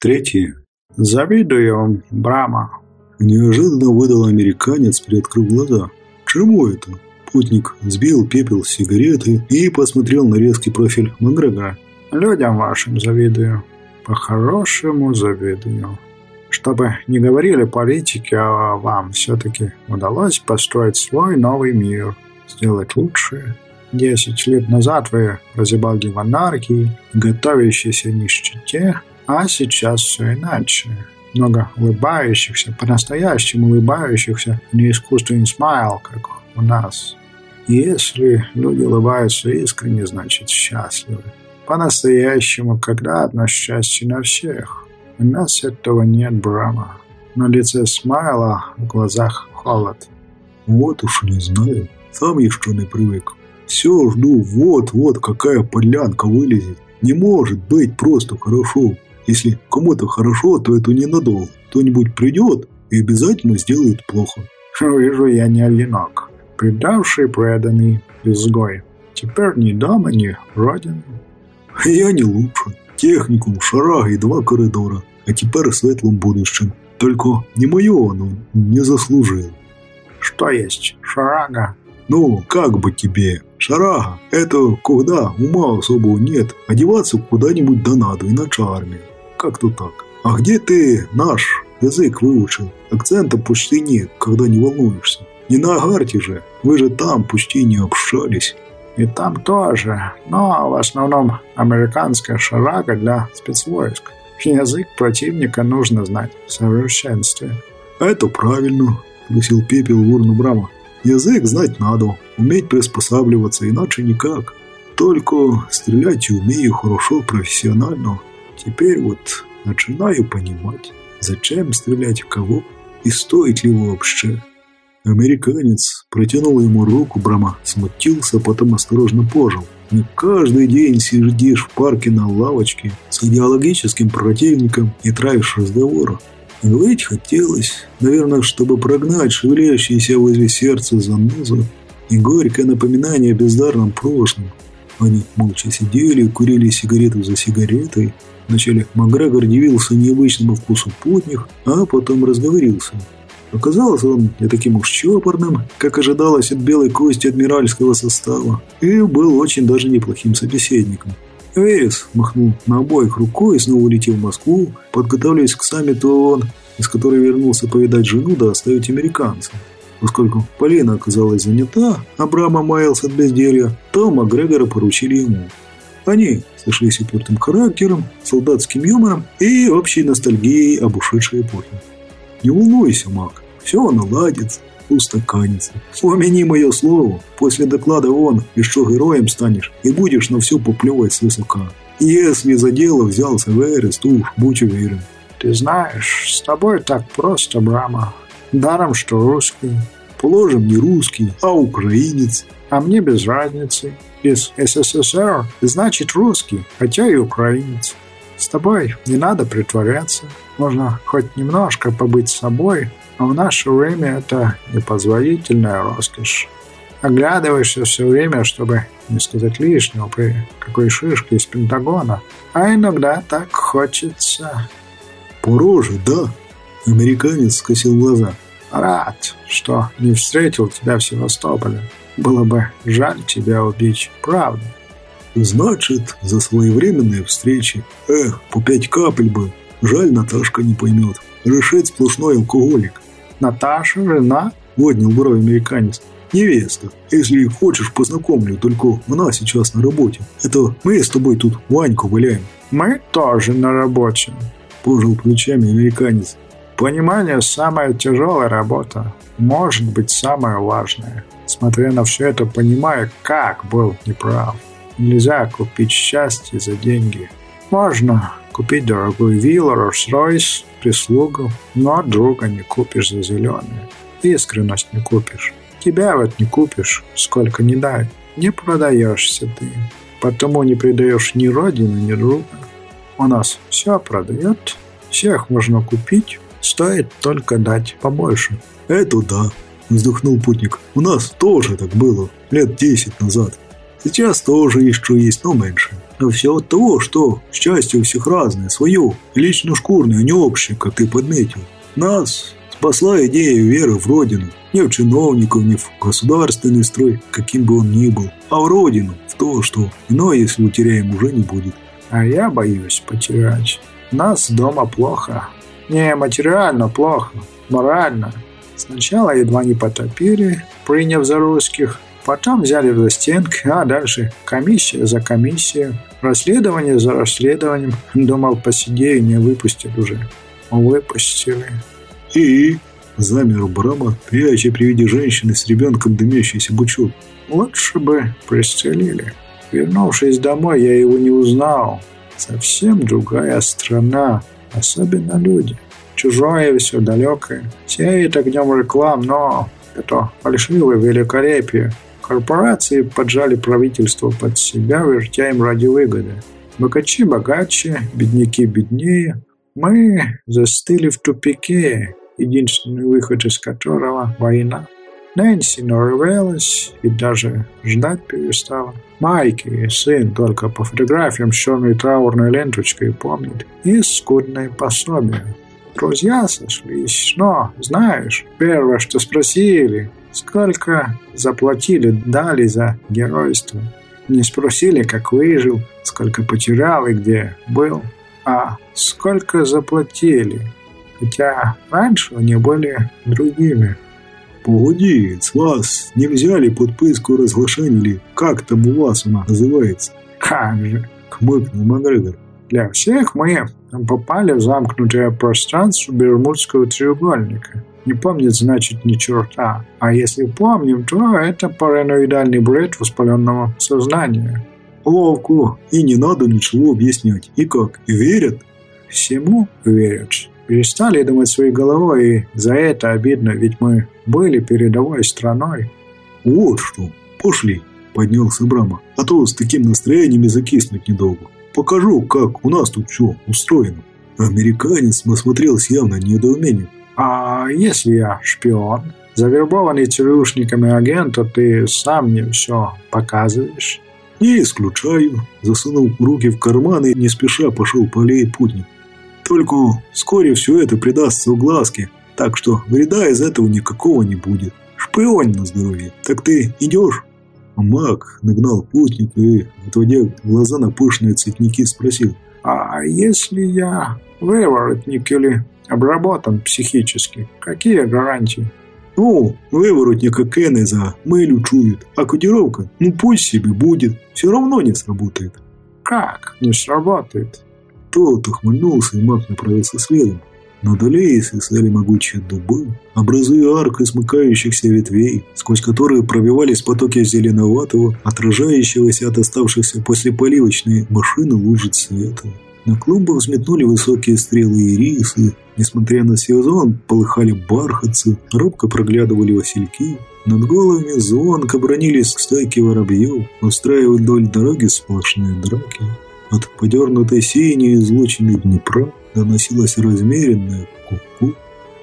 Третье. Завидую, Брама. Неожиданно выдал американец, приоткрыв глаза. Чему это? Путник сбил пепел с сигареты и посмотрел на резкий профиль Макгрегора. Людям вашим завидую. По-хорошему завидую. Чтобы не говорили политики, а вам все-таки удалось построить свой новый мир, сделать лучше. Десять лет назад вы разъебали в анархии, готовящейся нищете, а сейчас все иначе. Много улыбающихся, по-настоящему улыбающихся, не искусственный смайл, как у нас. Если люди улыбаются искренне, значит счастливы. По-настоящему, когда одно счастье на всех. У нас этого нет, Брама. На лице смайла, в глазах холод. Вот уж не знаю. Сам еще не привык. Все жду, вот-вот какая полянка вылезет. Не может быть просто хорошо. Если кому-то хорошо, то это ненадолго. Кто-нибудь придет и обязательно сделает плохо. Вижу, я не одинок. Предавший, преданный, изгой. Теперь ни дома, ни родины. Я не лучше. Техникум, шарага и два коридора. А теперь в светлом будущем. Только не мое оно не заслужил. Что есть? Шарага? Ну, как бы тебе? Шарага – это когда ума особого нет, одеваться куда-нибудь да надо, иначе армия. Как-то так. А где ты наш язык выучил? Акцента почти нет, когда не волнуешься. Не на Агарте же, вы же там почти не общались. И там тоже, но в основном американская шарага для спецвойск. Язык противника нужно знать в совершенстве. Это правильно, согласил Пепел Ворну Брама. Язык знать надо, уметь приспосабливаться, иначе никак. Только стрелять умею хорошо, профессионально. Теперь вот начинаю понимать, зачем стрелять в кого и стоит ли вообще. Американец протянул ему руку, Брама смутился, потом осторожно пожил. Не каждый день сидишь в парке на лавочке с идеологическим противником и травишь разговор. Говорить хотелось, наверное, чтобы прогнать шевелящиеся возле сердца занозу и горькое напоминание о бездарном прошлом. Они молча сидели, курили сигарету за сигаретой. Вначале Макгрегор дивился необычному вкусу путних, а потом разговорился – Оказалось, он не таким уж чопорным, как ожидалось от белой кости адмиральского состава, и был очень даже неплохим собеседником. Эйс махнул на обоих рукой и снова улетел в Москву, подготавливаясь к саммиту ООН, из которой вернулся повидать жену да оставить американца. Поскольку Полина оказалась занята, Абрама маялся от безделья, то Макгрегора поручили ему. Они сошлись упертым характером, солдатским юмором и общей ностальгией об ушедшей эпохе. Не волнуйся, маг, все наладится, устаканится. Помяни мое слово, после доклада он еще героем станешь и будешь на все поплевать с высока. Если за дело взялся Верес, то уж будь уверен. Ты знаешь, с тобой так просто, Брама. Даром, что русский. Положим, не русский, а украинец. А мне без разницы. Из СССР значит русский, хотя и украинец. С тобой не надо притворяться. Можно хоть немножко побыть собой, но в наше время это непозволительная роскошь. Оглядываешься все время, чтобы не сказать лишнего при какой шишке из Пентагона. А иногда так хочется. Пороже, да? Американец скосил глаза. Рад, что не встретил тебя в Севастополе. Было бы жаль тебя убить, правда. Значит, за своевременные встречи. Эх, по пять капель бы. Жаль, Наташка не поймет. Решит сплошной алкоголик. Наташа, жена? Поднял бровь американец. Невеста. Если хочешь, познакомлю, только она сейчас на работе. Это мы с тобой тут Ваньку валяем. Мы тоже на работе. Пожал плечами американец. Понимание – самая тяжелая работа. Может быть, самая важная. Смотря на все это, понимая, как был неправ. Нельзя купить счастье за деньги. Можно купить дорогую виллу, Rolls-Royce, прислугу, но друга не купишь за зеленые. Искренность не купишь. Тебя вот не купишь, сколько не дай. Не продаешься ты. Потому не предаешь ни родину, ни друга. У нас все продает, всех можно купить, стоит только дать побольше. Это да, вздохнул путник. У нас тоже так было, лет десять назад. Сейчас тоже еще есть, но меньше. Но все от того, что счастье у всех разное, свое, лично шкурное, а не общее, как ты подметил. Нас спасла идея веры в Родину. Не в чиновников, не в государственный строй, каким бы он ни был, а в Родину, в то, что иное, если утеряем, уже не будет. А я боюсь потерять. Нас дома плохо. Не материально плохо, морально. Сначала едва не потопили, приняв за русских, потом взяли в застенки, а дальше комиссия за комиссией, расследование за расследованием. Думал, посидею, не выпустят уже. Выпустили. И замер Брама, пряча при виде женщины с ребенком дымящийся бучок. Лучше бы пристрелили. Вернувшись домой, я его не узнал. Совсем другая страна, особенно люди. Чужое все далекое. Сеет огнем реклам, но это фальшивое великолепие. Корпорации поджали правительство под себя, вертя им ради выгоды. Богачи богаче, бедняки беднее. Мы застыли в тупике, единственный выход из которого – война. Нэнси нарывалась и даже ждать перестала. Майки, сын, только по фотографиям с черной траурной ленточкой помнит. И скудное пособие. Друзья сошлись, но, знаешь, первое, что спросили, сколько заплатили, дали за геройство. Не спросили, как выжил, сколько потерял и где был, а сколько заплатили. Хотя раньше они были другими. Погоди, с вас не взяли подписку разглашения или как там у вас она называется? Как же, хмыкнул Макгрегор. Для всех мы попали в замкнутое пространство Бермудского треугольника. Не помнит, значит, ни черта. А если помним, то это параноидальный бред воспаленного сознания. Ловко. И не надо ничего объяснять. И как? Верят? Всему верят. Перестали думать своей головой, и за это обидно, ведь мы были передовой страной. Вот что. Пошли, поднялся Брама. А то с таким настроением и закиснуть недолго. Покажу, как у нас тут все устроено. Американец посмотрел с явно недоумением. А если я шпион? Завербованный ЦРУшниками агент, то ты сам мне все показываешь? Не исключаю. Засунул руки в карманы и не спеша пошел по аллее путник. Только вскоре все это придастся угласке, так что вреда из этого никакого не будет. Шпионь на здоровье. Так ты идешь? Маг нагнал путника и, отводя глаза на пышные цветники, спросил. «А если я выворотник или обработан психически, какие гарантии?» «Ну, выворотника Кеннеза мылю чует, а кодировка, ну пусть себе будет, все равно не сработает». «Как не сработает?» Тот ухмыльнулся и маг направился следом. Над аллеей свисали могучие дубы, образуя арк из смыкающихся ветвей, сквозь которые пробивались потоки зеленоватого, отражающегося от оставшихся после поливочной машины лужи цвета. На клумбах взметнули высокие стрелы и рисы, несмотря на сезон, полыхали бархатцы, робко проглядывали васильки. Над головами звонко бронились стайки воробьев, устраивая вдоль дороги сплошные драки. От подернутой синей излучины Днепра доносилось размеренное ку-ку,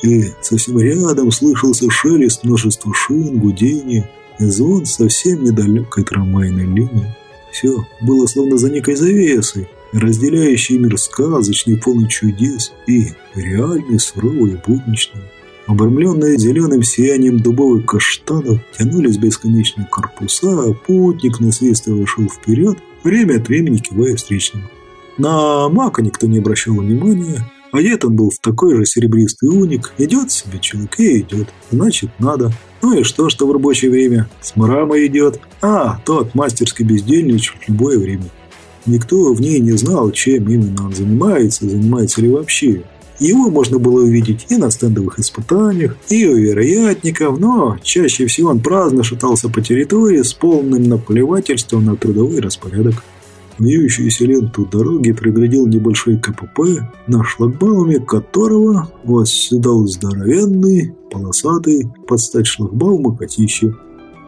и совсем рядом слышался шелест множества шин, гудение и звон совсем недалекой трамвайной линии. Все было словно за некой завесой, разделяющий мир сказочный, полный чудес и реальный, суровый будничный. Обрамленные зеленым сиянием дубовых каштанов тянулись бесконечные корпуса, а путник насвистывая шел вперед, время от времени кивая встречным. На Мака никто не обращал внимания, а одет он был в такой же серебристый уник. Идет себе человек и идет, значит надо. Ну и что, что в рабочее время? С мрама идет. А, тот мастерски бездельничает в любое время. Никто в ней не знал, чем именно он занимается, занимается ли вообще. Его можно было увидеть и на стендовых испытаниях, и у вероятников, но чаще всего он праздно шатался по территории с полным наплевательством на трудовой распорядок. Вьющуюся ленту дороги преградил небольшой КПП, на шлагбауме которого восседал здоровенный, полосатый, под стать шлагбаума котище.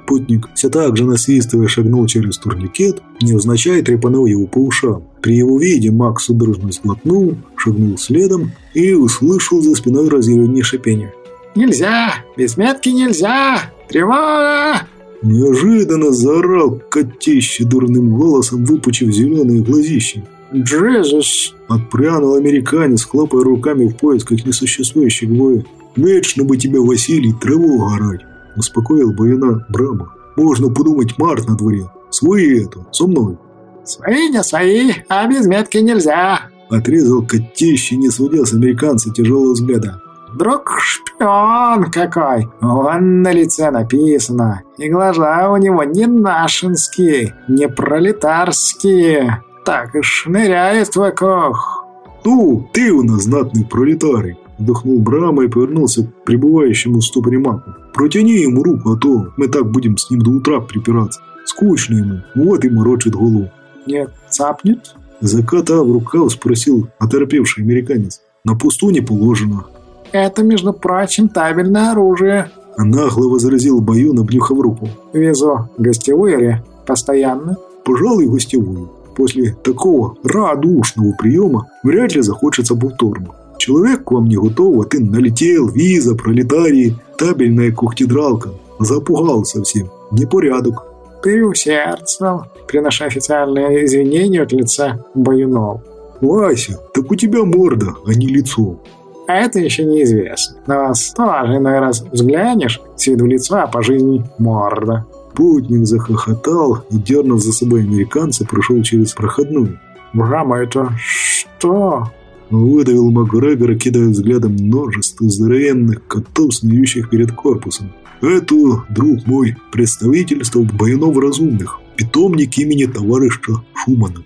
Путник, все так же насвистывая, шагнул через турникет, невзначай трепанул его по ушам. При его виде Макс судорожно сглотнул, шагнул следом и услышал за спиной разъяреннее шипение. «Нельзя! Без метки нельзя! Тревога!» Неожиданно заорал котище дурным голосом, выпучив зеленые глазищи. «Джезус!» – отпрянул американец, хлопая руками в поисках несуществующей гвои. «Вечно бы тебя, Василий, траву горать!» – успокоил Баюна Брама. «Можно подумать, март на дворе. Свои это, со мной!» «Свои не свои, а без метки нельзя!» – отрезал котище, не сводя с американца тяжелого взгляда. Вдруг шпион какой! Вон на лице написано. И глаза у него не нашинские, не пролетарские. Так и шныряет вокруг. «Ну, ты у нас знатный пролетарий!» Вдохнул Брама и повернулся к пребывающему в ступоре маку. «Протяни ему руку, а то мы так будем с ним до утра припираться. Скучно ему, вот и морочит голову». «Нет, цапнет?» Закатав рукав, спросил оторопевший американец. «На пусту не положено. Это, между прочим, табельное оружие. Нагло возразил Баюн, обнюхав руку. Везу гостевую или постоянно? Пожалуй, гостевую. После такого радушного приема вряд ли захочется повторно. Человек к вам не готов, а ты налетел, виза, пролетарии, табельная кухтедралка. Запугал совсем. Непорядок. Переусердствовал, приноша официальные извинения от лица Баюнов. Вася, так у тебя морда, а не лицо. А это еще неизвестно. На вас тоже иной раз взглянешь, с виду лица, а по жизни морда. Путник захохотал и, дернув за собой американца, прошел через проходную. «Брама, это что?» Выдавил Макгрегор, кидая взглядом множество здоровенных котов, снующих перед корпусом. «Это, друг мой, представительство военов разумных, питомник имени товарища Шумана».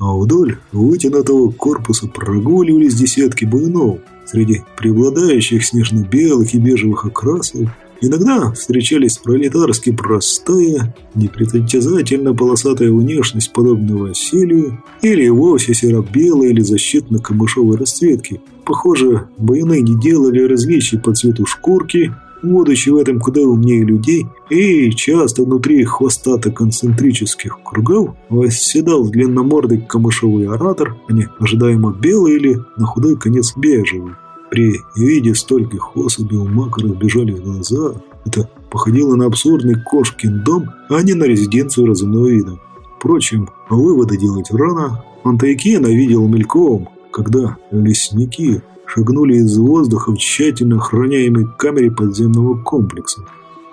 А вдоль вытянутого корпуса прогуливались десятки воинов, Среди преобладающих снежно-белых и бежевых окрасов иногда встречались пролетарски простая, непритязательно полосатая внешность, подобная Василию, или вовсе серо-белая или защитно-камышовой расцветки. Похоже, воины не делали различий по цвету шкурки, будучи в этом куда умнее людей, и часто внутри хвостато-концентрических кругов восседал длинномордый камышовый оратор, а не ожидаемо белый или на худой конец бежевый. При виде стольких особей у Мака разбежались глаза. Это походило на абсурдный кошкин дом, а не на резиденцию разумного вида. Впрочем, выводы делать рано. Антайкена видел мельком, когда лесники шагнули из воздуха в тщательно охраняемой камере подземного комплекса.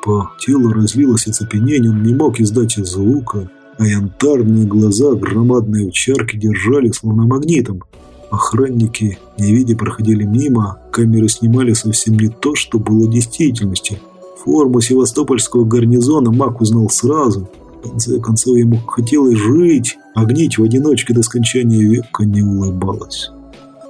По телу разлилось оцепенение, он не мог издать звука, а янтарные глаза громадные овчарки держали словно магнитом. Охранники, не видя, проходили мимо, камеры снимали совсем не то, что было действительностью. Форму севастопольского гарнизона Мак узнал сразу. В конце концов, ему хотелось жить, а в одиночке до скончания века не улыбалось.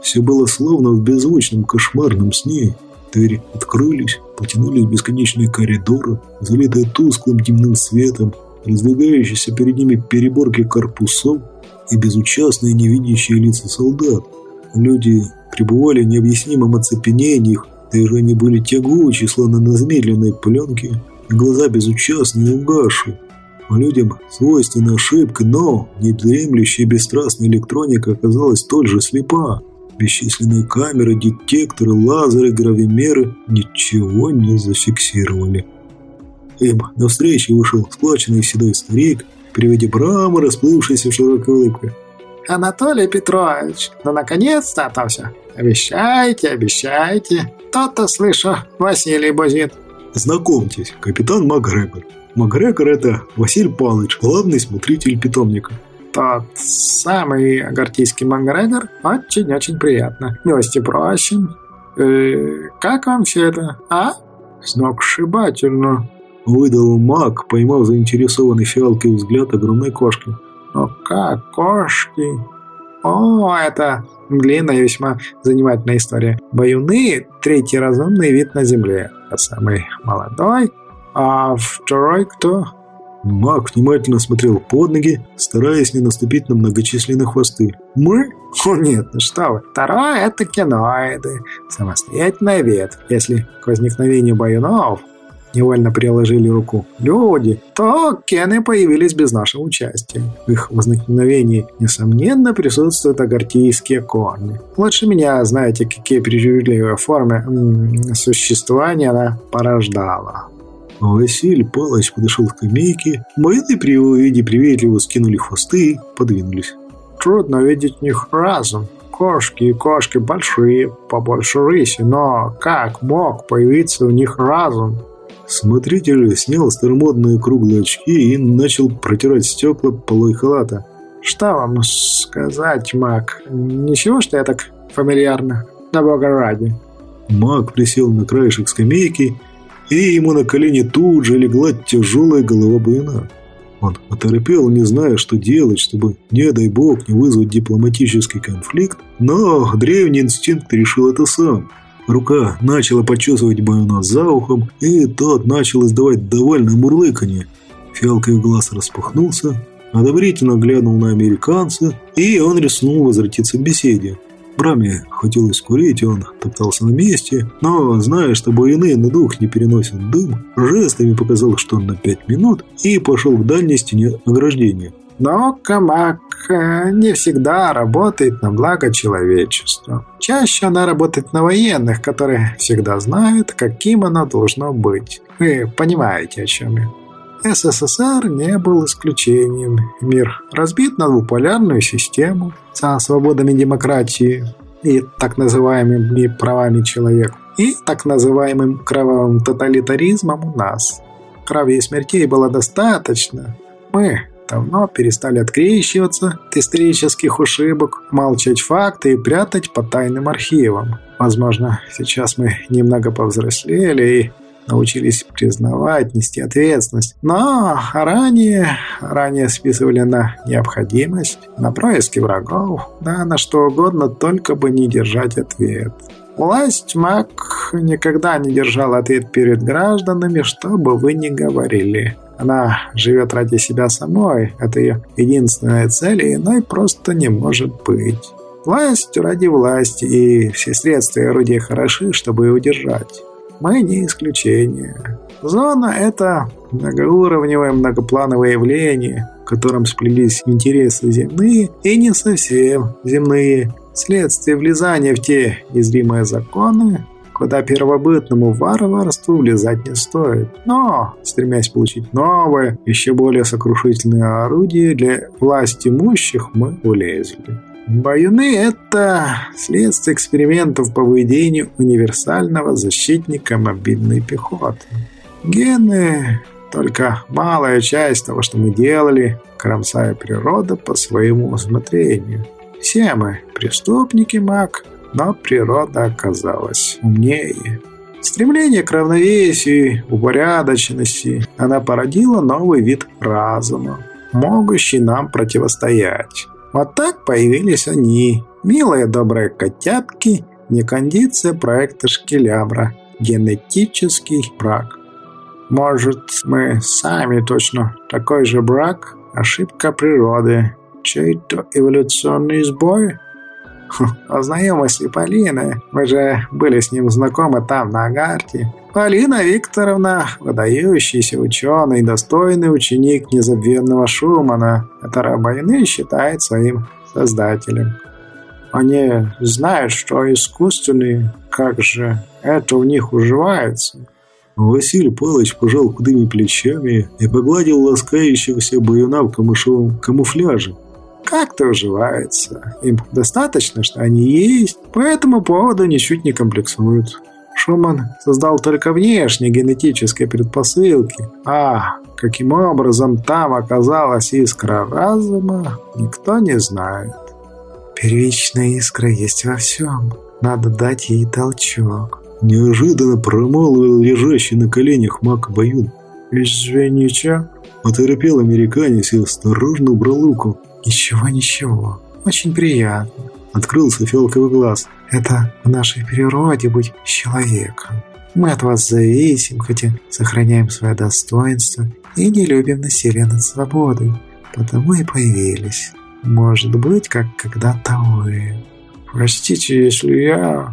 Все было словно в беззвучном кошмарном сне. Двери открылись, потянулись бесконечные коридоры, залитые тусклым темным светом, раздвигающиеся перед ними переборки корпусов и безучастные невидящие лица солдат. Люди пребывали в необъяснимом оцепенении, они были тягучи, словно на замедленной пленке, и глаза безучастные и угасшие. А людям свойственна ошибка, но недремлющая бесстрастная электроника оказалась столь же слепа. Бесчисленные камеры, детекторы, лазеры, гравимеры ничего не зафиксировали. Им навстречу вышел сплаченный седой старик, при виде Брама, расплывшийся в широкой улыбке. «Анатолий Петрович, ну наконец-то то все. Обещайте, обещайте. То-то слышу, Василий бузит». Знакомьтесь, капитан Макгрегор. Макгрегор – это Василий Палыч, главный смотритель питомника. Тот самый гортийский Макгрегор. Очень-очень приятно. Милости просим. Э, как вам все это, а? Сногсшибательно. Выдал маг, поймав заинтересованный фиалкой взгляд огромной кошки. «Ну как, кошки?» «О, это длинная весьма занимательная история. Баюны – третий разумный вид на Земле. А самый молодой. А второй кто?» Маг внимательно смотрел под ноги, стараясь не наступить на многочисленные хвосты. «Мы? О нет, ну что вы. Второе – это киноиды. Самостоятельная ветвь. Если к возникновению баюнов невольно приложили руку люди, то кены появились без нашего участия. В их возникновении, несомненно, присутствуют агартийские корни. Лучше меня знаете, какие причудливые формы существования она порождала. Василий Палыч подошел к скамейке. Бойцы при его виде приветливо скинули хвосты и подвинулись. Трудно видеть них разом. Кошки и кошки большие, побольше рыси, но как мог появиться у них разум? Смотритель снял старомодные круглые очки и начал протирать стекла полой халата. «Что вам сказать, маг? Ничего, что я так фамильярно? Да бога ради!» Маг присел на краешек скамейки, и ему на колени тут же легла тяжелая голова буйна. Он оторопел, не зная, что делать, чтобы, не дай бог, не вызвать дипломатический конфликт, но древний инстинкт решил это сам – Рука начала почесывать Баюна за ухом, и тот начал издавать довольное мурлыканье. Фиалковый глаз распахнулся, одобрительно глянул на американца, и он рискнул возвратиться к беседе. Браме хотелось курить, он топтался на месте, но, зная, что воины на дух не переносят дым, жестами показал, что он на пять минут, и пошел к дальней стене ограждения. Но Камак не всегда работает на благо человечества. Чаще она работает на военных, которые всегда знают, каким оно должно быть. Вы понимаете, о чем я. СССР не был исключением. Мир разбит на двуполярную систему со свободами демократии и так называемыми правами человека, и так называемым кровавым тоталитаризмом у нас. Крови и смертей было достаточно. Мы давно перестали открещиваться от исторических ошибок, молчать факты и прятать по тайным архивам. Возможно, сейчас мы немного повзрослели и научились признавать, нести ответственность. Но ранее, ранее списывали на необходимость, на происки врагов, да на что угодно, только бы не держать ответ. Власть МАК никогда не держала ответ перед гражданами, что бы вы ни говорили. Она живет ради себя самой, это ее единственная цель, и иной просто не может быть. Власть ради власти, и все средства и орудия хороши, чтобы ее удержать. Мы не исключение. Зона – это многоуровневое, многоплановое явление, в котором сплелись интересы земные и не совсем земные, следствие влезания в те незримые законы, куда первобытному варварству влезать не стоит. Но, стремясь получить новое, еще более сокрушительное орудие для власти имущих, мы улезли. Баюны – это следствие экспериментов по выведению универсального защитника мобильной пехоты. Гены – только малая часть того, что мы делали, кромсая природу по своему усмотрению. Все мы – преступники, маг – но природа оказалась умнее. Стремление к равновесию, упорядоченности, она породила новый вид разума, могущий нам противостоять. Вот так появились они, милые добрые котятки, не кондиция проекта Шкелябра, генетический брак. Может, мы сами точно такой же брак, ошибка природы, чей-то эволюционный сбой? О знакомости Полины. Мы же были с ним знакомы там, на Агарте. Полина Викторовна – выдающийся ученый, достойный ученик незабвенного Шумана, который войны считает своим создателем. Они знают, что искусственный, как же это у них уживается. Василий Павлович пожал худыми плечами и погладил ласкающегося баюна в камышовом камуфляже как-то уживается. Им достаточно, что они есть, по этому поводу ничуть не комплексуют. Шуман создал только внешние генетические предпосылки. А каким образом там оказалась искра разума, никто не знает. Первичная искра есть во всем. Надо дать ей толчок. Неожиданно промолвил лежащий на коленях маг Баюн. «Извините». Оторопел американец и осторожно убрал руку. «Ничего, ничего. Очень приятно». Открылся фиалковый глаз. «Это в нашей природе быть человеком. Мы от вас зависим, хотя сохраняем свое достоинство и не любим насилие над свободой. Потому и появились. Может быть, как когда-то вы. Простите, если я...»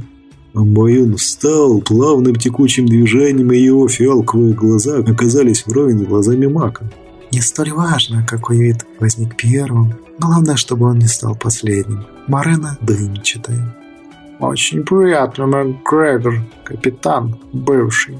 Баюн встал плавным текучим движением, и его фиалковые глаза оказались вровень с глазами мака. Не столь важно, какой вид возник первым. Главное, чтобы он не стал последним. Марена дымчатая. Очень приятно, Макгрегор, капитан бывший.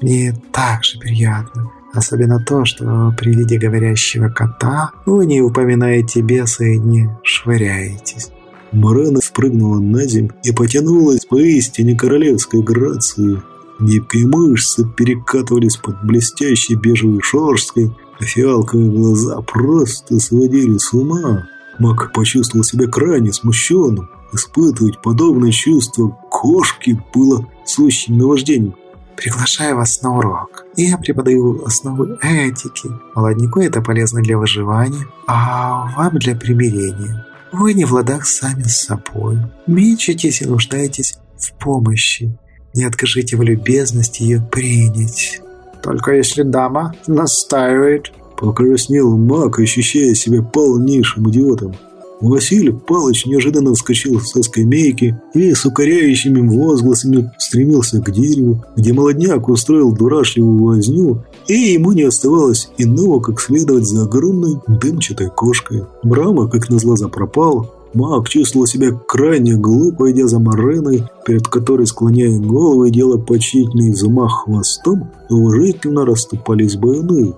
Мне так же приятно. Особенно то, что при виде говорящего кота вы не упоминаете беса и не швыряетесь. Марена спрыгнула на земь и потянулась поистине королевской грацией. Гибкие мышцы перекатывались под блестящей бежевой шорсткой, фиалковые глаза просто сводили с ума. Мак почувствовал себя крайне смущенным. Испытывать подобное чувство кошки было сущим наваждением. Приглашаю вас на урок. Я преподаю основы этики. Молоднику это полезно для выживания, а вам для примирения. Вы не в ладах сами с собой. Мечетесь и нуждаетесь в помощи. Не откажите в любезности ее принять. Только если дама настаивает. Покраснел маг, ощущая себя полнейшим идиотом. Василий Палыч неожиданно вскочил со скамейки и с укоряющими возгласами стремился к дереву, где молодняк устроил дурашливую возню, и ему не оставалось иного, как следовать за огромной дымчатой кошкой. Брама, как назло, запропал. Маг чувствовал себя крайне глупо, идя за Мореной, перед которой, склоняя голову и делая почтительный замах хвостом, уважительно расступались баюны.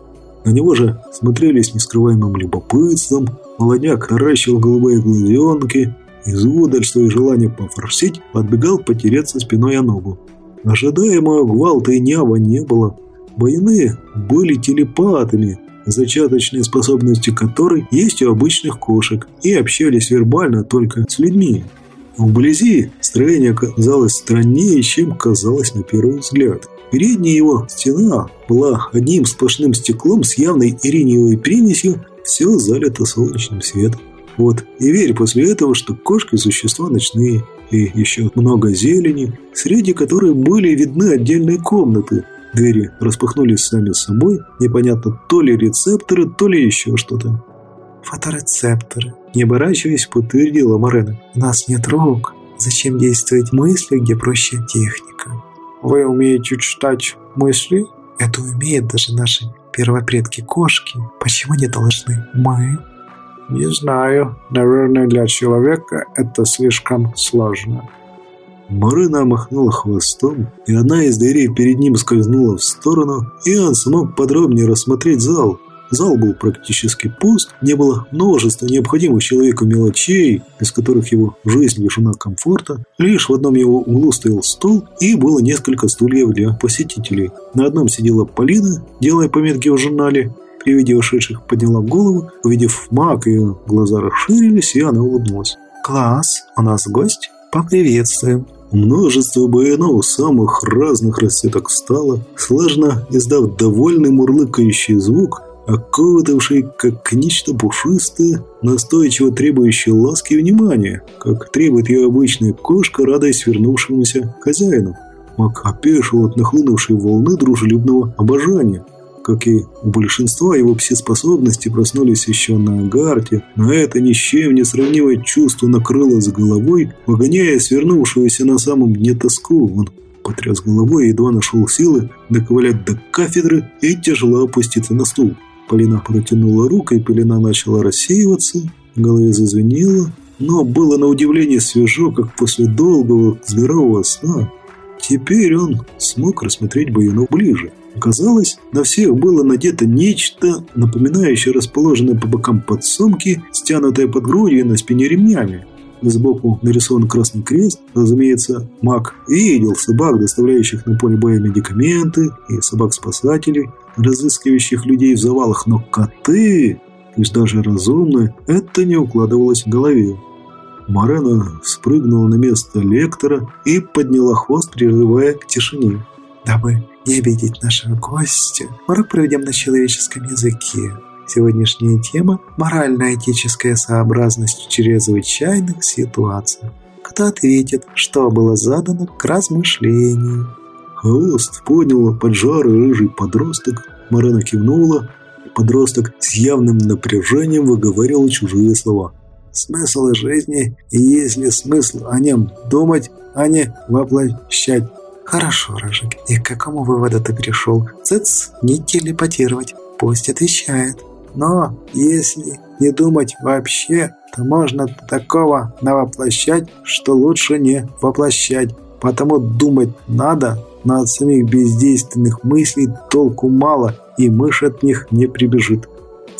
На него же смотрели с нескрываемым любопытством, Молодняк наращивал голубые глазенки, из удальства и желания пофорсить подбегал потереться спиной о ногу. Ожидаемого гвалта и нява не было. Военные были телепатами, зачаточные способности которой есть у обычных кошек, и общались вербально только с людьми. Вблизи строение казалось страннее, чем казалось на первый взгляд. Передняя его стена была одним сплошным стеклом с явной ириневой примесью, все залито солнечным светом. Вот, и верь после этого, что кошки – существа ночные, и еще много зелени, среди которой были видны отдельные комнаты. Двери распахнулись сами собой, непонятно то ли рецепторы, то ли еще что-то. «Фоторецепторы», – не оборачиваясь, подтвердила Морена. «У нас нет рук. Зачем действовать мысли, где проще техника?» «Вы умеете читать мысли?» «Это умеют даже наши первопредки кошки. Почему не должны мы?» «Не знаю. Наверное, для человека это слишком сложно». Марина махнула хвостом, и одна из дверей перед ним скользнула в сторону, и он смог подробнее рассмотреть зал, Зал был практически пуст, не было множества необходимых человеку мелочей, из которых его жизнь лишена комфорта. Лишь в одном его углу стоял стол и было несколько стульев для посетителей. На одном сидела Полина, делая пометки в журнале. При виде вошедших подняла голову, увидев маг, ее глаза расширились, и она улыбнулась. «Класс, у нас гость? Поприветствуем!» Множество баянов самых разных расцветок встало, слажно издав довольный мурлыкающий звук, окутавший как нечто пушистое, настойчиво требующее ласки и внимания, как требует ее обычная кошка, радость вернувшемуся хозяину. Мак опешил от нахлынувшей волны дружелюбного обожания. Как и у большинства его все-способности проснулись еще на Агарте, но это ни с чем не сравнимое чувство накрыло с головой, погоняя свернувшуюся на самом дне тоску. Он потряс головой едва нашел силы доковылять до кафедры и тяжело опуститься на стул. Полина протянула руку, и пелена начала рассеиваться, в голове зазвенело, но было на удивление свежо, как после долгого здорового сна. Теперь он смог рассмотреть Баюну ближе. Оказалось, на всех было надето нечто, напоминающее расположенное по бокам подсумки, стянутое под грудью и на спине ремнями. Сбоку нарисован красный крест, разумеется, маг видел собак, доставляющих на поле боя медикаменты, и собак-спасателей, разыскивающих людей в завалах, но коты, пусть даже разумные, это не укладывалось в голове. Марена спрыгнула на место лектора и подняла хвост, прерывая к тишине. «Дабы не обидеть нашего гостя, урок проведем на человеческом языке. Сегодняшняя тема – морально-этическая сообразность в чрезвычайных ситуациях. Кто ответит, что было задано к размышлению? Хвост поднял поджарый рыжий подросток. Марена кивнула. Подросток с явным напряжением выговаривал чужие слова. Смысл жизни, и если смысл о нем думать, а не воплощать. Хорошо, Рыжик, и к какому выводу ты пришел? Цыц, не телепатировать, пусть отвечает. Но если не думать вообще, то можно такого навоплощать, что лучше не воплощать. Потому думать надо, но от самих бездейственных мыслей толку мало, и мышь от них не прибежит.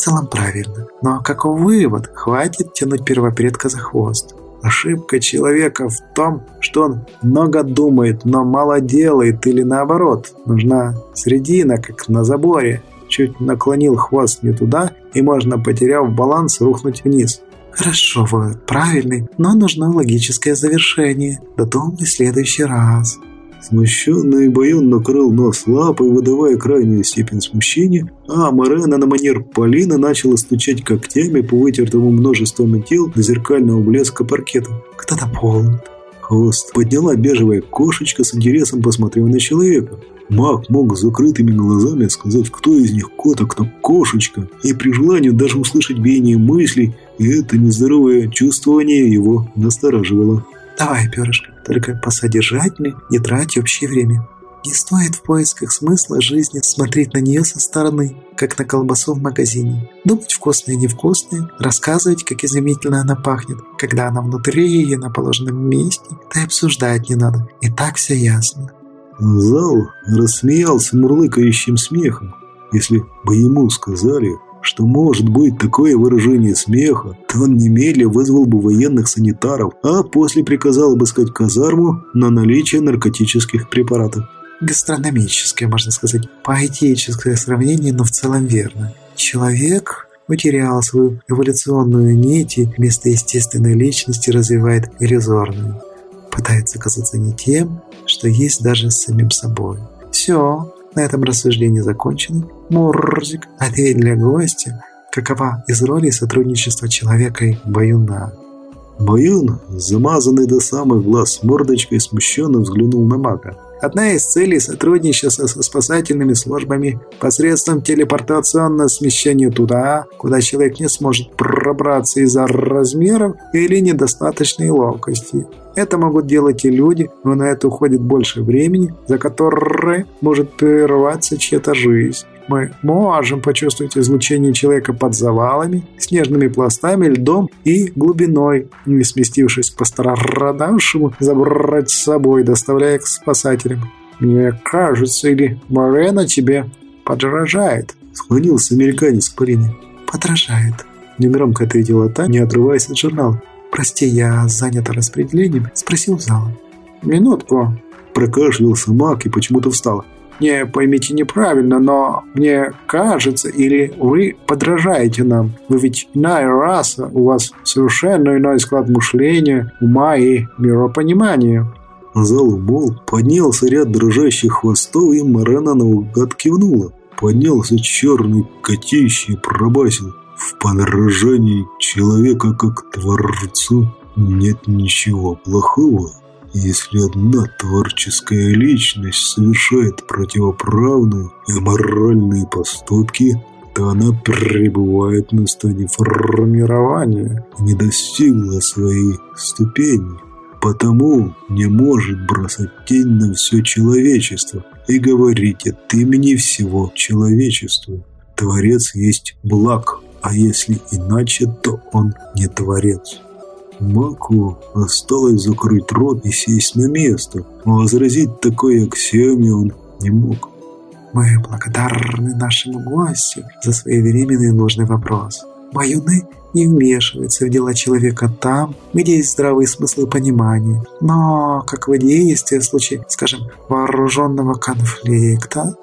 Целом правильно. Но каков вывод? Хватит тянуть первопредка за хвост. Ошибка человека в том, что он много думает, но мало делает, или наоборот. Нужна средина, как на заборе. Чуть наклонил хвост не туда, и можно, потеряв баланс, рухнуть вниз. Хорошо, вывод правильный, но нужно логическое завершение. Додумай в следующий раз. Смущенный Байон накрыл нос лапой, выдавая крайнюю степень смущения, а Морена на манер Полина начала стучать когтями по вытертому множеством тел до зеркального блеска паркета. «Кто дополнит?» Хвост подняла бежевая кошечка с интересом, посмотрев на человека. Маг мог с закрытыми глазами сказать, кто из них кот, а кто кошечка, и при желании даже услышать биение мыслей, и это нездоровое чувствование его настораживало. «Давай, перышко, только посодержательней, не трать общее время. Не стоит в поисках смысла жизни смотреть на нее со стороны, как на колбасу в магазине. Думать вкусное и невкусное, рассказывать, как изумительно она пахнет, когда она внутри и на положенном месте, да и обсуждать не надо, и так все ясно. Зал рассмеялся мурлыкающим смехом. Если бы ему сказали, что может быть такое выражение смеха, то он немедленно вызвал бы военных санитаров, а после приказал обыскать казарму на наличие наркотических препаратов. Гастрономическое, можно сказать, поэтическое сравнение, но в целом верно. Человек потерял свою эволюционную нить и вместо естественной личности развивает иллюзорную. Пытается казаться не тем, что есть даже с самим собой. Все, на этом рассуждение закончено. Мурзик, ответь для гостя, какова из роли сотрудничества человека и баюна. Баюн, замазанный до самых глаз мордочкой, смущенно взглянул на мага. Одна из целей сотрудничества со спасательными службами посредством телепортационного смещения туда, куда человек не сможет пробраться из-за размеров или недостаточной ловкости. Это могут делать и люди, но на это уходит больше времени, за которое может прерваться чья-то жизнь. Мы можем почувствовать излучение человека под завалами, снежными пластами, льдом и глубиной, не сместившись по пострадавшему, забрать с собой, доставляя к спасателям. Мне кажется, или Морена тебе подражает. Склонился американец к Полине. Подражает. Негромко ответила та, не отрываясь от журнала. «Прости, я занята распределением», — спросил зал. «Минутку». Прокашлялся маг и почему-то встал. «Не поймите неправильно, но мне кажется, или вы подражаете нам. Вы ведь иная раса, у вас совершенно иной склад мышления, ума и миропонимания». Зал умол, поднялся ряд дрожащих хвостов, и Марена наугад кивнула. Поднялся черный котищий и пробасил. В подражании человека как творцу нет ничего плохого, если одна творческая личность совершает противоправные и моральные поступки, то она пребывает на стадии формирования и не достигла своей ступени. Потому не может бросать тень на все человечество и говорить от имени всего человечества. Творец есть благ, а если иначе, то он не творец. Маку осталось закрыть рот и сесть на место, но возразить такой аксиоме он не мог. Мы благодарны нашему гостю за своевременный и нужный вопрос. Баюны не вмешиваются в дела человека там, где есть здравый смысл и понимание. Но как в действии в случае, скажем, вооруженного конфликта,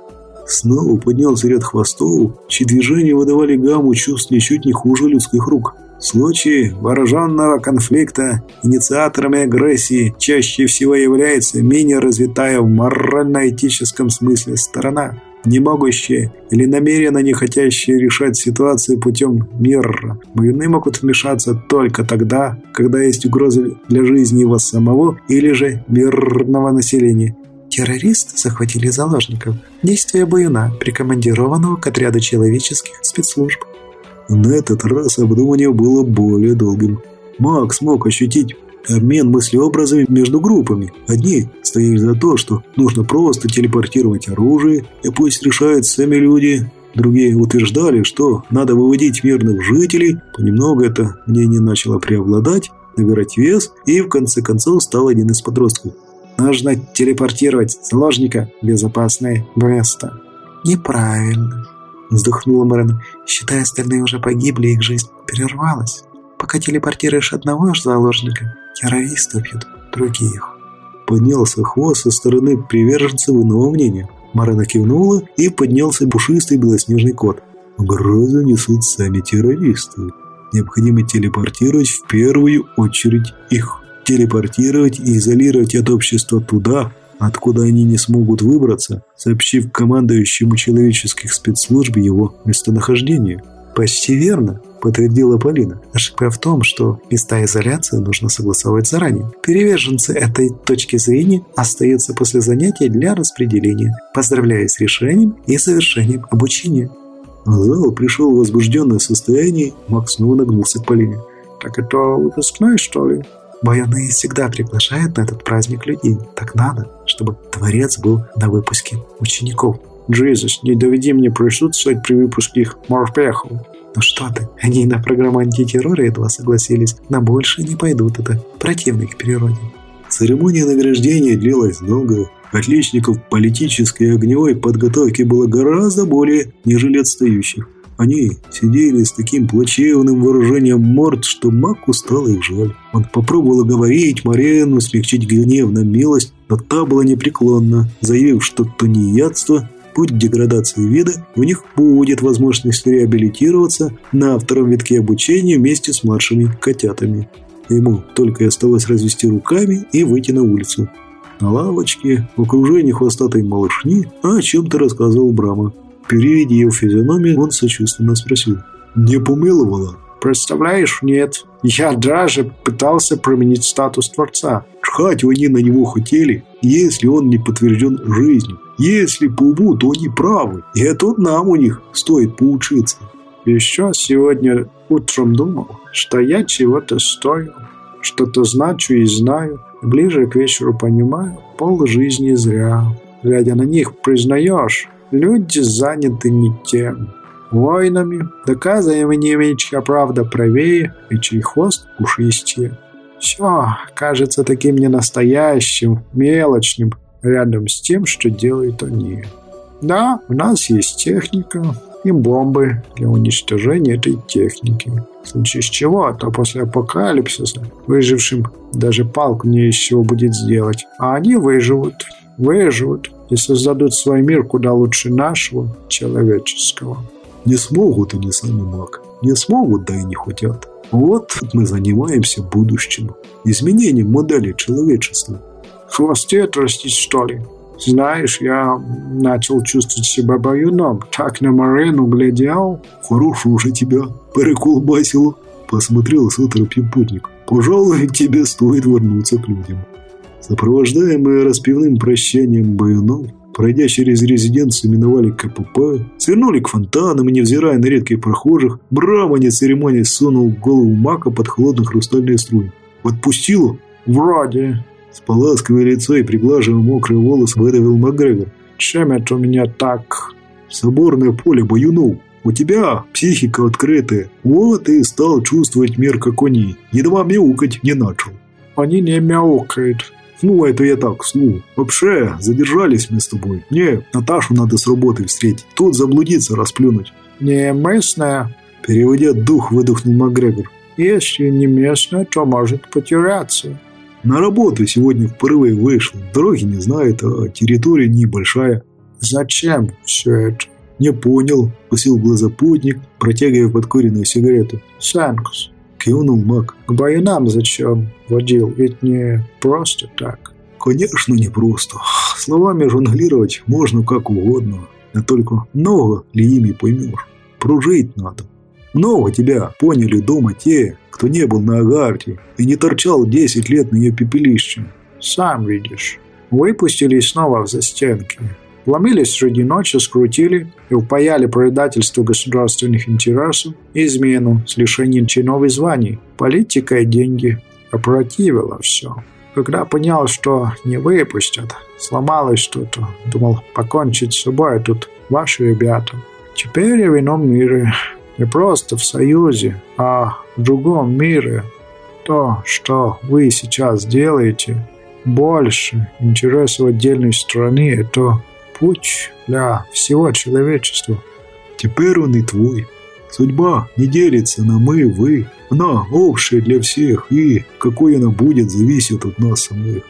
Снова поднялся ряд хвостов, чьи движения выдавали гамму чувств ничуть не хуже людских рук. В вооруженного конфликта инициаторами агрессии чаще всего является менее развитая в морально-этическом смысле сторона, не могущая или намеренно не хотящая решать ситуацию путем мира. Войны могут вмешаться только тогда, когда есть угроза для жизни его самого или же мирного населения. Террористы захватили заложников. Действия Баюна, прикомандированного к отряду человеческих спецслужб. На этот раз обдумывание было более долгим. Макс смог ощутить обмен мыслеобразами между группами. Одни стояли за то, что нужно просто телепортировать оружие, и пусть решают сами люди. Другие утверждали, что надо выводить мирных жителей. Понемногу это мнение начало преобладать, набирать вес, и в конце концов стал один из подростков. Нужно телепортировать заложника в безопасное место». «Неправильно», – вздохнула Мэрон. «Считая, остальные уже погибли, их жизнь прервалась. Пока телепортируешь одного заложника, террористы убьют других». Поднялся хвост со стороны приверженцев иного мнения. Марена кивнула, и поднялся пушистый белоснежный кот. Угрозу несут сами террористы. Необходимо телепортировать в первую очередь их. Телепортировать и изолировать от общества туда, откуда они не смогут выбраться, сообщив командующему человеческих спецслужб его местонахождение. «Почти верно», – подтвердила Полина. Ошибка в том, что места изоляции нужно согласовать заранее. Переверженцы этой точки зрения остаются после занятия для распределения. Поздравляю с решением и завершением обучения. В зал пришел в возбужденное состояние, Макс снова нагнулся к Полине. «Так это выпускной, что ли?» Баяны всегда приглашают на этот праздник людей. Так надо, чтобы Творец был на выпуске учеников. Джизус, не доведи мне присутствовать при выпуске их морпехов. Ну что ты, они на программу антитеррора едва согласились. На больше не пойдут, это противник природе. Церемония награждения длилась долго. Отличников политической и огневой подготовки было гораздо более, нежели отстающих. Они сидели с таким плачевным выражением морд, что Маку стало их жаль. Он попробовал говорить Марену, смягчить гнев на милость, но та была непреклонна, заявив, что тунеядство путь деградации вида, у них будет возможность реабилитироваться на втором витке обучения вместе с младшими котятами. Ему только и осталось развести руками и выйти на улицу. На лавочке, в окружении хвостатой малышни, о чем-то рассказывал Брама. Переведя ее физиономию, он сочувственно спросил. «Не помиловала?» «Представляешь, нет. Я даже пытался променить статус Творца». «Чхать они на него хотели, если он не подтвержден жизнью. Если по уму, то они правы. И это нам у них стоит поучиться». Еще сегодня утром думал, что я чего-то стою, что-то значу и знаю. Ближе к вечеру понимаю, пол жизни зря. Глядя на них, признаешь, Люди заняты не тем. Войнами, доказыванием, чья правда правее и чей хвост пушистее. Все кажется таким ненастоящим, мелочным, рядом с тем, что делают они. Да, у нас есть техника и бомбы для уничтожения этой техники. В случае с чего, то после апокалипсиса выжившим даже палку не из чего будет сделать. А они выживут, выживут и создадут свой мир куда лучше нашего, человеческого. Не смогут они сами, маг. Не смогут, да и не хотят. Вот мы занимаемся будущим. Изменением модели человечества. Хвосте отрастить, что ли? Знаешь, я начал чувствовать себя баюном. Так на Марену глядел. Хорошо уже тебя переколбасило. Посмотрел с оторопью путник. Пожалуй, тебе стоит вернуться к людям. Сопровождаемые распивным прощанием Баюнов, пройдя через резиденцию, миновали КПП, свернули к фонтанам и, невзирая на редких прохожих, Брама, не церемония, сунул голову Мака под холодные хрустальные струи. «Отпустила?» «Вроде». С поласкивая лицо и приглаживая мокрые волосы, выдавил Макгрегор. «Чем это у меня так?» «Соборное поле Баюнов. У тебя психика открытая. Вот и стал чувствовать мир, как они. Едва мяукать не начал». «Они не мяукают», ну, это я так, слу. Вообще, задержались мы с тобой. Не, Наташу надо с работы встретить. Тут заблудиться, расплюнуть. Не местная. Переводя дух, выдохнул Макгрегор. Если не местная, то может потеряться. На работу сегодня в порыве вышел. Дороги не знает, а территория небольшая. Зачем все это? Не понял, посил глазопутник, протягивая подкуренную сигарету. Сэнкс, Кивнул маг. К баянам зачем водил? Ведь не просто так. Конечно, не просто. Словами жонглировать можно как угодно. А только много ли ими поймешь? Пружить надо. Много тебя поняли дома те, кто не был на Агарте и не торчал 10 лет на ее пепелище. Сам видишь. Выпустили снова в застенки. Вломились среди ночи, скрутили и упаяли предательство государственных интересов и измену с лишением чинов и званий. Политика и деньги опротивило все. Когда понял, что не выпустят, сломалось что-то. Думал покончить с собой, а тут ваши ребята. Теперь я в ином мире. Не просто в Союзе, а в другом мире. То, что вы сейчас делаете, больше интересов отдельной страны – это путь для всего человечества. Теперь он и твой. Судьба не делится на мы, вы. Она общая для всех, и какой она будет, зависит от нас самих.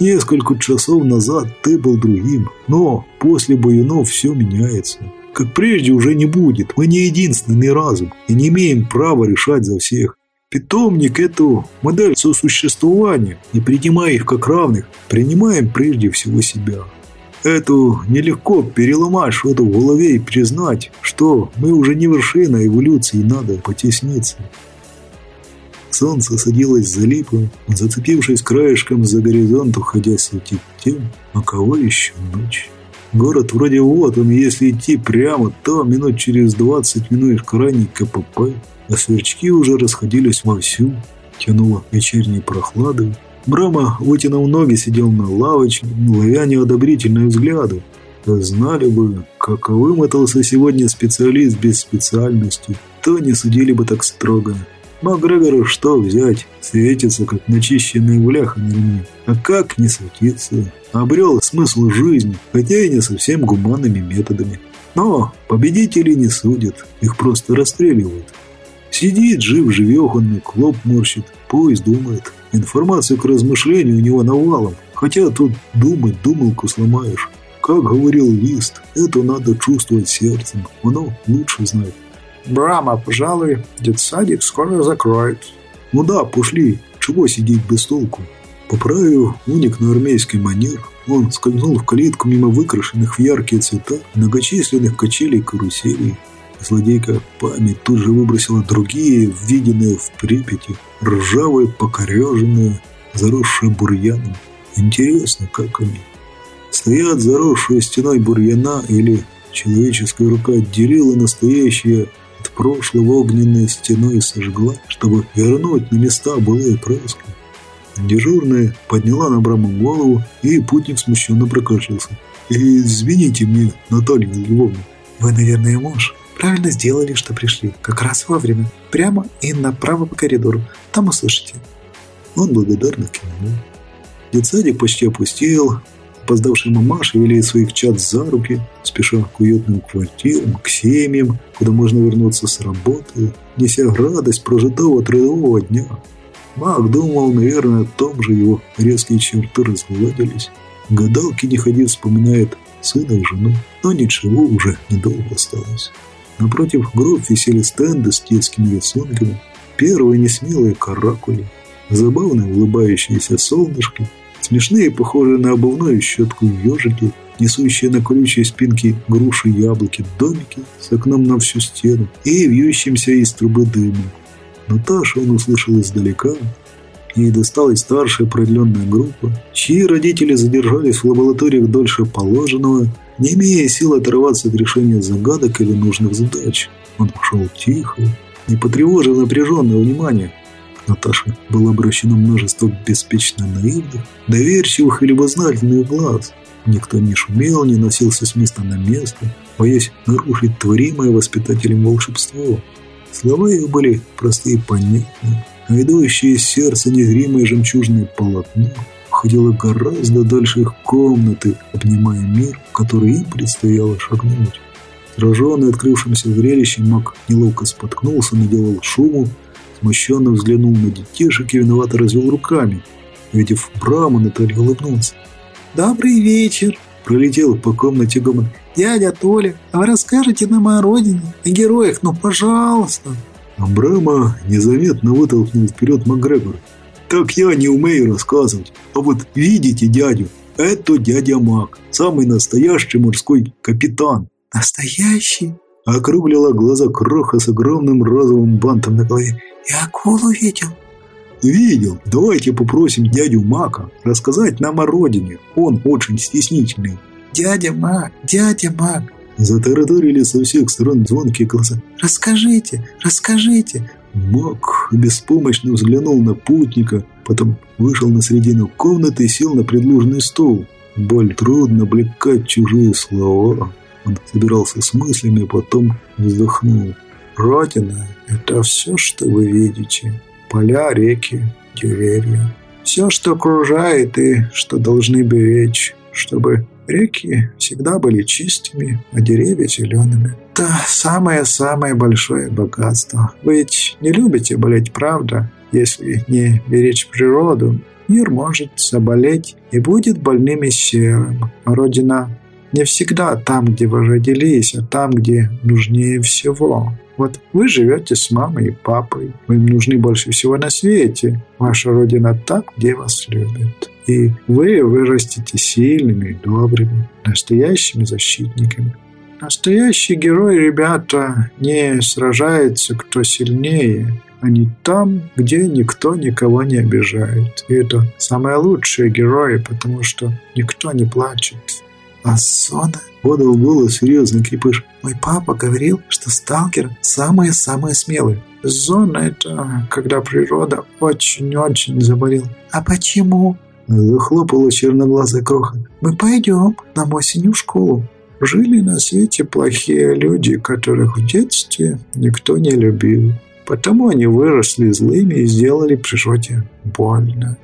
Несколько часов назад ты был другим, но после Баюнов все меняется. Как прежде уже не будет, мы не единственный разум и не имеем права решать за всех. Питомник – эту модель сосуществования, не принимая их как равных, принимаем прежде всего себя. Эту нелегко переломать что-то в голове и признать, что мы уже не вершина эволюции, надо потесниться. Солнце садилось за липу, зацепившись краешком за горизонт, уходя светить тем, а кого еще ночь. Город вроде вот он, если идти прямо, то минут через двадцать минуешь крайний КПП, а сверчки уже расходились вовсю, тянуло вечерней прохладой. Брама, вытянув ноги, сидел на лавочке, ловя неодобрительные взгляды. Знали бы, каковым мотался сегодня специалист без специальности, то не судили бы так строго. Макгрегору что взять? Светится, как начищенная бляха на ремне. А как не светиться? Обрел смысл жизни, хотя и не совсем гуманными методами. Но победителей не судят, их просто расстреливают. Сидит, жив-живех, он клоп морщит, поезд думает. Информацию к размышлению у него навалом, хотя тут думать думалку сломаешь. Как говорил Лист, это надо чувствовать сердцем, оно лучше знает. Брама, пожалуй, детсадик скоро закроет. Ну да, пошли. Чего сидеть без толку? Поправив уник на армейский манер, он скользнул в калитку мимо выкрашенных в яркие цвета многочисленных качелей каруселей. Злодейка память тут же выбросила другие, виденные в Припяти, ржавые, покореженные, заросшие бурьяном. Интересно, как они? Стоят заросшие стеной бурьяна или человеческая рука отделила настоящее от прошлого огненной стеной сожгла, чтобы вернуть на места былые краски. Дежурная подняла на Браму голову, и путник смущенно прокашлялся. «Извините мне, Наталья Львовна». «Вы, наверное, муж. Правильно сделали, что пришли. Как раз вовремя. Прямо и направо по коридору. Там услышите». Он благодарно кивнул. Детсадик почти опустел, Опоздавшие мамаши вели своих чад за руки, спеша к уютным квартирам, к семьям, куда можно вернуться с работы, неся радость прожитого трудового дня. Маг думал, наверное, о том же, его резкие черты разгладились. Гадалки не ходил, вспоминает сына и жену, но ничего уже недолго осталось. Напротив гроб висели стенды с детскими рисунками, первые несмелые каракули, забавные улыбающиеся солнышки – Смешные, похожие на обувную щетку ежики, несущие на колючей спинке груши яблоки, домики с окном на всю стену и вьющимся из трубы дымом. Наташа он услышал издалека. Ей досталась старшая продленная группа, чьи родители задержались в лабораториях дольше положенного, не имея сил оторваться от решения загадок или нужных задач. Он пошел тихо, не потревожив напряженное внимание, Наташи было обращено множество беспечно наивных, доверчивых и любознательных глаз. Никто не шумел, не носился с места на место, боясь нарушить творимое воспитателем волшебство. Слова их были простые и понятные, а идущее из сердца незримое жемчужное полотно ходило гораздо дальше их комнаты, обнимая мир, в который им предстояло шагнуть. Сраженный открывшимся зрелищем, маг неловко споткнулся, наделал шуму, Смущенно взглянул на детишек и виновато развел руками. Увидев Брама, Наталья улыбнулся. «Добрый вечер!» Пролетел по комнате гомон. «Дядя Толя, а вы расскажете нам о родине, о героях, ну, пожалуйста!» А Брама незаметно вытолкнул вперед Макгрегор. «Так я не умею рассказывать. А вот видите дядю? Это дядя Мак, самый настоящий морской капитан». «Настоящий?» Округлила глаза кроха с огромным розовым бантом на голове. «Я акулу видел». «Видел. Давайте попросим дядю Мака рассказать нам о родине. Он очень стеснительный». «Дядя Мак, дядя Мак». Затараторили со всех сторон звонкие голоса. «Расскажите, расскажите». Мак беспомощно взглянул на путника, потом вышел на середину комнаты и сел на предложенный стол. Боль трудно облекать чужие слова. Он собирался с мыслями, а потом вздохнул. Родина – это все, что вы видите. Поля, реки, деревья. все, что окружает и что должны беречь, чтобы реки всегда были чистыми, а деревья зелеными. Это самое-самое большое богатство. Ведь не любите болеть, правда? Если не беречь природу, мир может заболеть и будет больным и серым. Родина не всегда там, где вы родились, а там, где нужнее всего. Вот вы живете с мамой и папой. Вы им нужны больше всего на свете. Ваша родина там, где вас любят. И вы вырастете сильными и добрыми, настоящими защитниками. Настоящие герои, ребята, не сражаются кто сильнее. Они там, где никто никого не обижает. И это самые лучшие герои, потому что никто не плачет. А зона? Подал голос серьезный крепыш. Мой папа говорил, что сталкер самые-самые смелые. Зона – это когда природа очень-очень заболел. А почему? Захлопала черноглазая кроха. Мы пойдем нам осенью в школу. Жили на свете плохие люди, которых в детстве никто не любил. Потому они выросли злыми и сделали природе больно.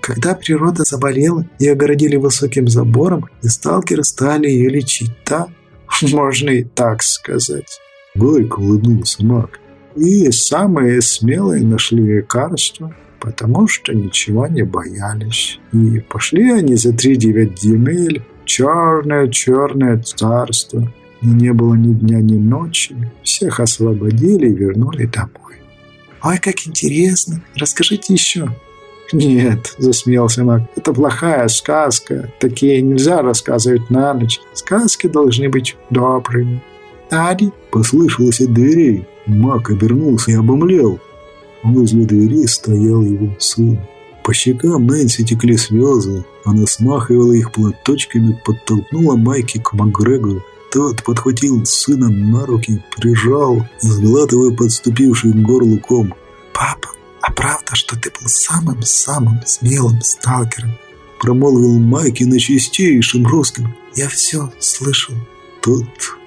Когда природа заболела и огородили высоким забором, и сталкеры стали ее лечить, да? Можно и так сказать. Горько улыбнулся маг. И самые смелые нашли лекарство, потому что ничего не боялись. И пошли они за три девять земель, черное-черное царство. И не было ни дня, ни ночи. Всех освободили и вернули домой. «Ой, как интересно! Расскажите еще!» «Нет», — засмеялся маг, — «это плохая сказка. Такие нельзя рассказывать на ночь. Сказки должны быть добрыми». «Тади?» — послышалось от дверей. Маг обернулся и обомлел. Возле двери стоял его сын. По щекам Нэнси текли слезы. Она смахивала их платочками, подтолкнула Майки к Макгрегору. Тот подхватил сына на руки, прижал, сглатывая подступивший к горлу ком. «Папа, а правда, что ты был самым-самым смелым сталкером?» Промолвил Майки на чистейшем русском. «Я все слышал». Тот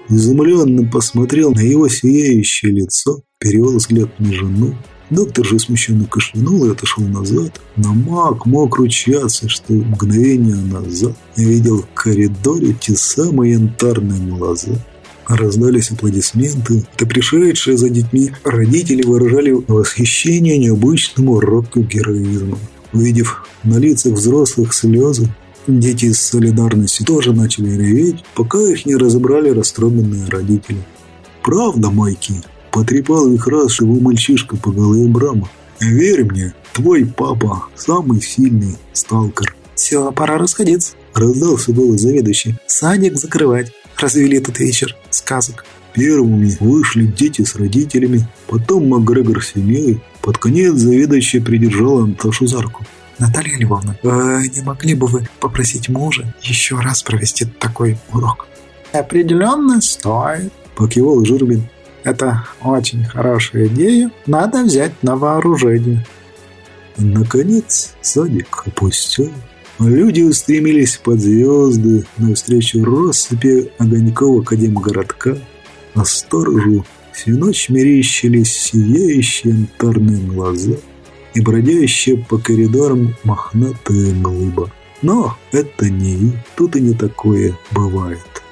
изумленно посмотрел на его сияющее лицо, перевел взгляд на жену, Доктор же смущенно кашлянул и отошел назад. Но маг мог ручаться, что мгновение назад видел в коридоре те самые янтарные глаза. Раздались аплодисменты. Это пришедшие за детьми родители выражали восхищение необычному уроку героизма. Увидев на лицах взрослых слезы, дети из солидарности тоже начали реветь, пока их не разобрали растроганные родители. «Правда, Майки?» Потрепал их раз его мальчишка по голове Брама. «Верь мне, твой папа самый сильный сталкер». «Все, пора расходиться», – раздался голос заведующий. «Садик закрывать. Развели этот вечер сказок». Первыми вышли дети с родителями, потом Макгрегор с семьей. Под конец заведующий придержал Антошу за руку. «Наталья Львовна, э, не могли бы вы попросить мужа еще раз провести такой урок?» «Определенно стоит», – покивал Журбин. Это очень хорошая идея. Надо взять на вооружение. Наконец садик опустел. Люди устремились под звезды навстречу россыпи огоньков Академгородка, а сторожу всю ночь мерещились сияющие янтарные глаза и бродящие по коридорам мохнатые глыба. Но это не тут и не такое бывает.